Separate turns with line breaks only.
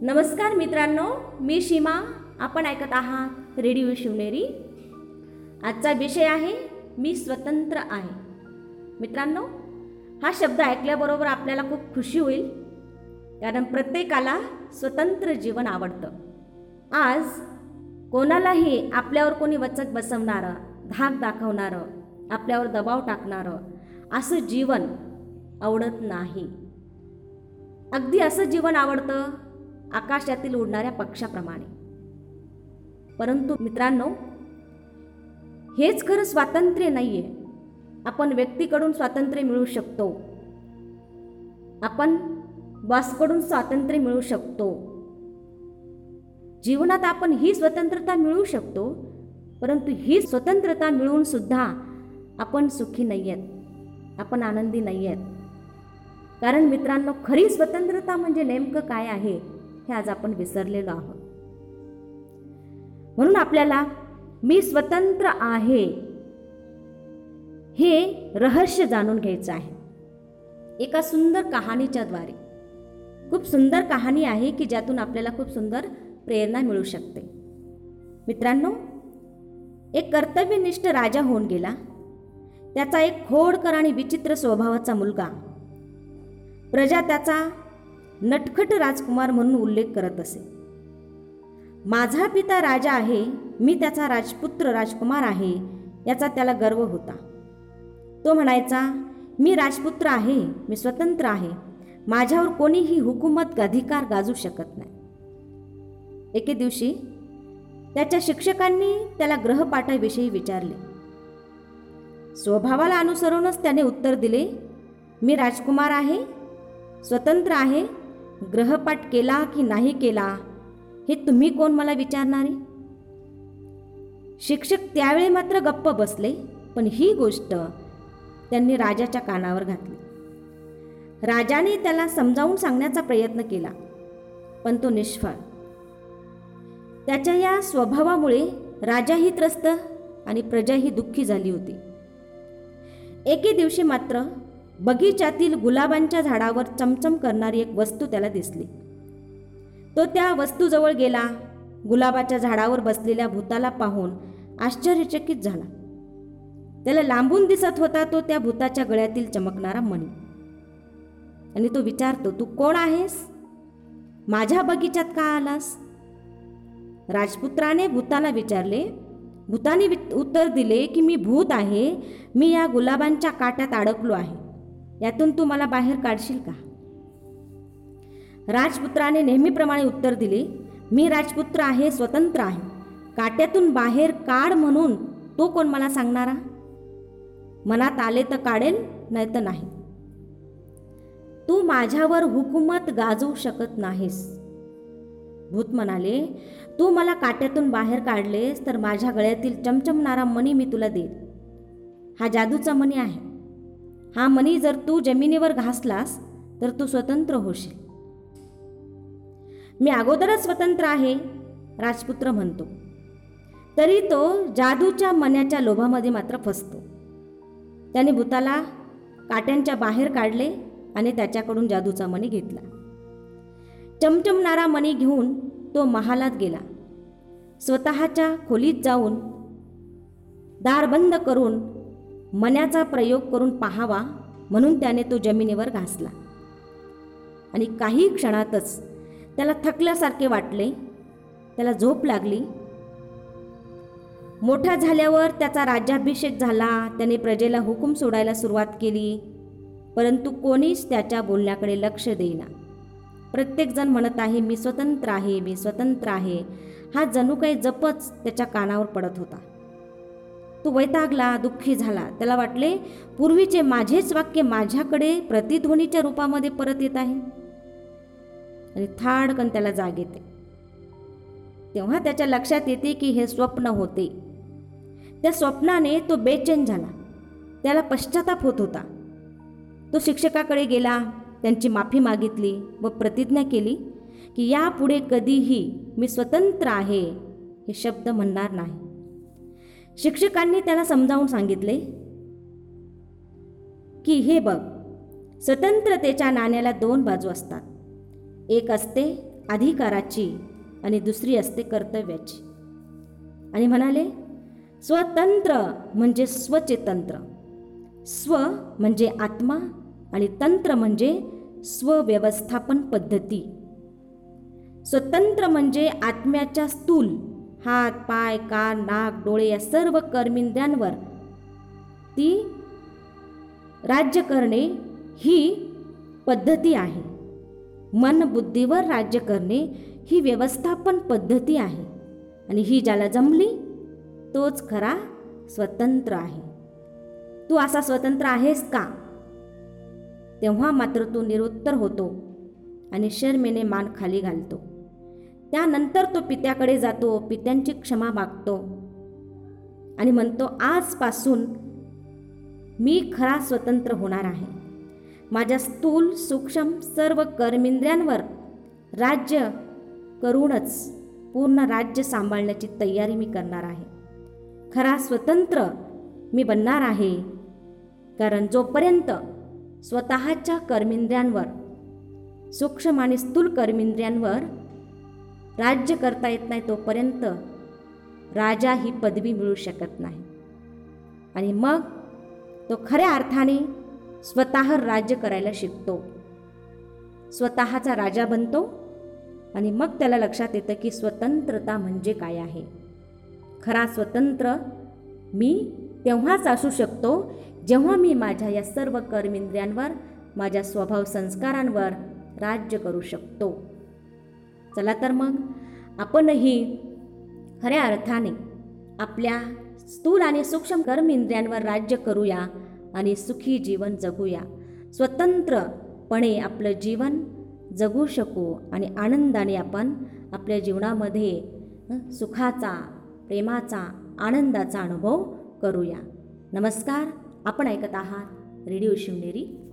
नमस्कार मित्रांनो मी सीमा आपण ऐकत आहात रेडिओ शिवनेरी. आजचा विषय आहे मी स्वतंत्र आहे. मित्रांनो हा शब्द ऐकल्याबरोबर आपल्याला खूप खुशी होईल. कारण प्रत्येकाला स्वतंत्र जीवन आवडतं. आज कोणालाही आपल्यावर कोणी वचक बसवणारं धाक दाखवणारं आपल्यावर दबाव टाकणारं असं जीवन आवडत नाही. अगदी असं जीवन आवडतं आकाशातील उडणाऱ्या पक्षाप्रमाणे. परंतु मित्रांनो हेच खरं स्वातंत्र्य नाही आहे आपण व्यक्तीकडून स्वातंत्र्य मिळू शकतो. आपण बॉसकडून स्वातंत्र्य मिळू शकतो. जीवनात आपण ही स्वतंत्रता मिळू शकतो परंतु ही स्वतंत्रता मिळून सुद्धा आपण सुखी नाही आहेत आपण आनंदी नाही आहेत कारण मित्रांनो खरी स्वतंत्रता म्हणजे नेमकं काय आहे? हे आज आपण विसरलेलो आहोत. म्हणून आपल्याला मी स्वतंत्र आहे हे रहस्य जाणून घ्यायचं आहे. एका सुंदर कहाणीच्या द्वारे. खूप सुंदर कहाणी आहे की ज्यातून आपल्याला खूप सुंदर प्रेरणा मिळू शकते. मित्रांनो एक कर्तव्यनिष्ठ राजा होऊन गेला. त्याचा एक खोडकर आणि विचित्र स्वभावाचा मुलगा. प्रजा त्याचा नटखट राजकुमार म्हणून उल्लेख करत असे. माझा पिता राजा आहे मी त्याचा राजपुत्र राजकुमार आहे याचा त्याला गर्व होता. तो म्हणायचा मी राजपुत्र आहे मी स्वतंत्र आहे माझ्यावर कोणीही हुकूमत अधिकार गाजू शकत नाही. एके दिवशी त्याच्या शिक्षकांनी त्याला ग्रहपाठाविषयी विचारले. स्वभावाला अनुसरूनच त्याने उत्तर दिले मी राजकुमार आहे स्वतंत्र आहे ग्रहपाठ केला की नाही केला हे तुम्ही कोण मला विचारणारे? शिक्षक त्यावेळी मात्र गप्प बसले पण ही गोष्ट त्यांनी राजाच्या कानावर घातली. राजाने त्याला समजावून सांगण्याचा प्रयत्न केला पण तो निष्फळ. त्याच्या या स्वभावामुळे राजाही त्रस्त आणि प्रजाही दुःखी झाली होती. एके दिवशी मात्र बगीच्यातील गुलाबांच्या झाडावर चमचम करणारी एक वस्तू त्याला दिसली. तो त्या वस्तूजवळ गेला. गुलाबाच्या झाडावर बसलेल्या भूताला पाहून आश्चर्यचकित झाला. त्याला लांबून दिसत होता तो त्या भूताच्या गळ्यातील चमकणारा मणी. आणि तो विचारतो तू कोण आहेस? माझ्या बगीच्यात का आलास? राजपुत्राने भूताला विचारले भूताने वि- उत्तर दिले की मी भूत आहे. मी या गुलाबांच्या काट्यात अडकलो आहे. यातून तू मला बाहेर काढशील का? राजपुत्राने नेहमीप्रमाणे उत्तर दिले मी राजपुत्र आहे स्वतंत्र आहे. काट्यातून बाहेर काढ म्हणून तो कोण मला सांगणारा? मनात आले तर काढेल नाही तर नाही. तू माझ्यावर हुकूमत गाजवू शकत नाहीस. भूत म्हणाले तू मला काट्यातून बाहेर काढलेस तर माझ्या गळ्यातील चमचमणारा मणी मी तुला देईल हा जादूचा मणी आहे. हा मणी जर तू जमिनीवर घासलास तर तू स्वतंत्र होशील. मी अगोदरच स्वतंत्र आहे राजपुत्र म्हणतो. तरी तो जादूच्या मण्याच्या लोभामध्ये मात्र फसतो. त्याने भूताला काट्यांच्या बाहेर काढले आणि त्याच्याकडून जादूचा मणी घेतला. चमचमणारा मणी घेऊन तो महालात गेला. स्वतःच्या खोलीत जाऊन दार बंद करून मन्याचा प्रयोग करून पाहावा म्हणून त्याने तो जमिनीवर घासला. आणि काही क्षणातच त्याला थकल्यासारखे वाटले. त्याला झोप लागली. मोठा झाल्यावर त्याचा राज्याभिषेक झाला. त्याने प्रजेला हुकूम सोडायला सुरुवात केली. परंतु कोणीच त्याच्या बोलण्याकडे लक्ष देईना. प्रत्येकजण म्हणत आहे मी स्वतंत्र आहे मी स्वतंत्र आहे. हा जणू काही जपच त्याच्या कानावर पडत होता. तो वैतागला दुःखी झाला. त्याला वाटले पूर्वीचे माझेच वाक्य माझ्याकडे प्रतिध्वनीच्या रूपामध्ये परत येत आहे. आणि थाडकन त्याला जाग येते. तेव्हा त्याच्या लक्षात येते की हे स्वप्न होते. त्या स्वप्नाने तो बेचैन झाला. त्याला पश्चाताप होत होता. तो शिक्षकाकडे गेला त्यांची माफी मागितली व प्रतिज्ञा केली की यापुढे कधीही मी स्वतंत्र आहे हे शब्द म्हणणार नाही. शिक्षकांनी त्याला समजावून सांगितले की हे बघ स्वतंत्रतेच्या नाण्याला दोन बाजू असतात. एक असते अधिकाराची आणि दुसरी असते कर्तव्याची. आणि म्हणाले स्वतंत्र म्हणजे स्वचेतंत्र. स्व म्हणजे आत्मा आणि तंत्र म्हणजे स्वव्यवस्थापन पद्धती. स्वतंत्र म्हणजे आत्म्याच्या स्थूल हात पाय कान नाक डोळे या सर्व कर्मिंद्यांवर ती राज्य करणे ही पद्धती आहे. मन बुद्धीवर राज्य करणे ही व्यवस्थापन पद्धती आहे. आणि ही ज्याला जमली तोच खरा स्वतंत्र आहे. तू असा स्वतंत्र आहेस का? तेव्हा मात्र तू निरुत्तर होतो आणि शर्मेने मान खाली घालतो. त्यानंतर तो पित्याकडे जातो पित्यांची क्षमा मागतो. आणि म्हणतो आजपासून मी खरा स्वतंत्र होणार आहे. माझ्या स्थूल सूक्ष्म सर्व कर्मिंद्र्यांवर राज्य करूनच पूर्ण राज्य सांभाळण्याची तयारी मी करणार आहे. खरा स्वतंत्र मी बनणार आहे. कारण जोपर्यंत स्वतःच्या कर्मिंद्र्यांवर सूक्ष्म आणि स्थूल कर्मिंद्र्यांवर राज्य करता येत नाही तोपर्यंत राजा ही पदवी मिळू शकत नाही. आणि मग तो खऱ्या अर्थाने स्वतः राज्य करायला शिकतो. स्वतःचा राजा बनतो आणि मग त्याला लक्षात येतं की स्वतंत्रता म्हणजे काय आहे. खरा स्वतंत्र मी तेव्हाच असू शकतो जेव्हा मी माझ्या या सर्व कर्मेंद्रियांवर माझ्या स्वभाव संस्कारांवर राज्य करू शकतो. चला तर मग. आपणही खऱ्या अर्थाने आपल्या स्थूल आणि सूक्ष्म कर्मेंद्रियांवर राज्य करूया आणि सुखी जीवन जगूया. स्वतंत्रपणे आपलं जीवन जगू शकू आणि आनंदाने आपण आपल्या जीवनामध्ये सुखाचा प्रेमाचा आनंदाचा अनुभव करूया. नमस्कार आपण ऐकत आहात रेडिओ शिवनेरी.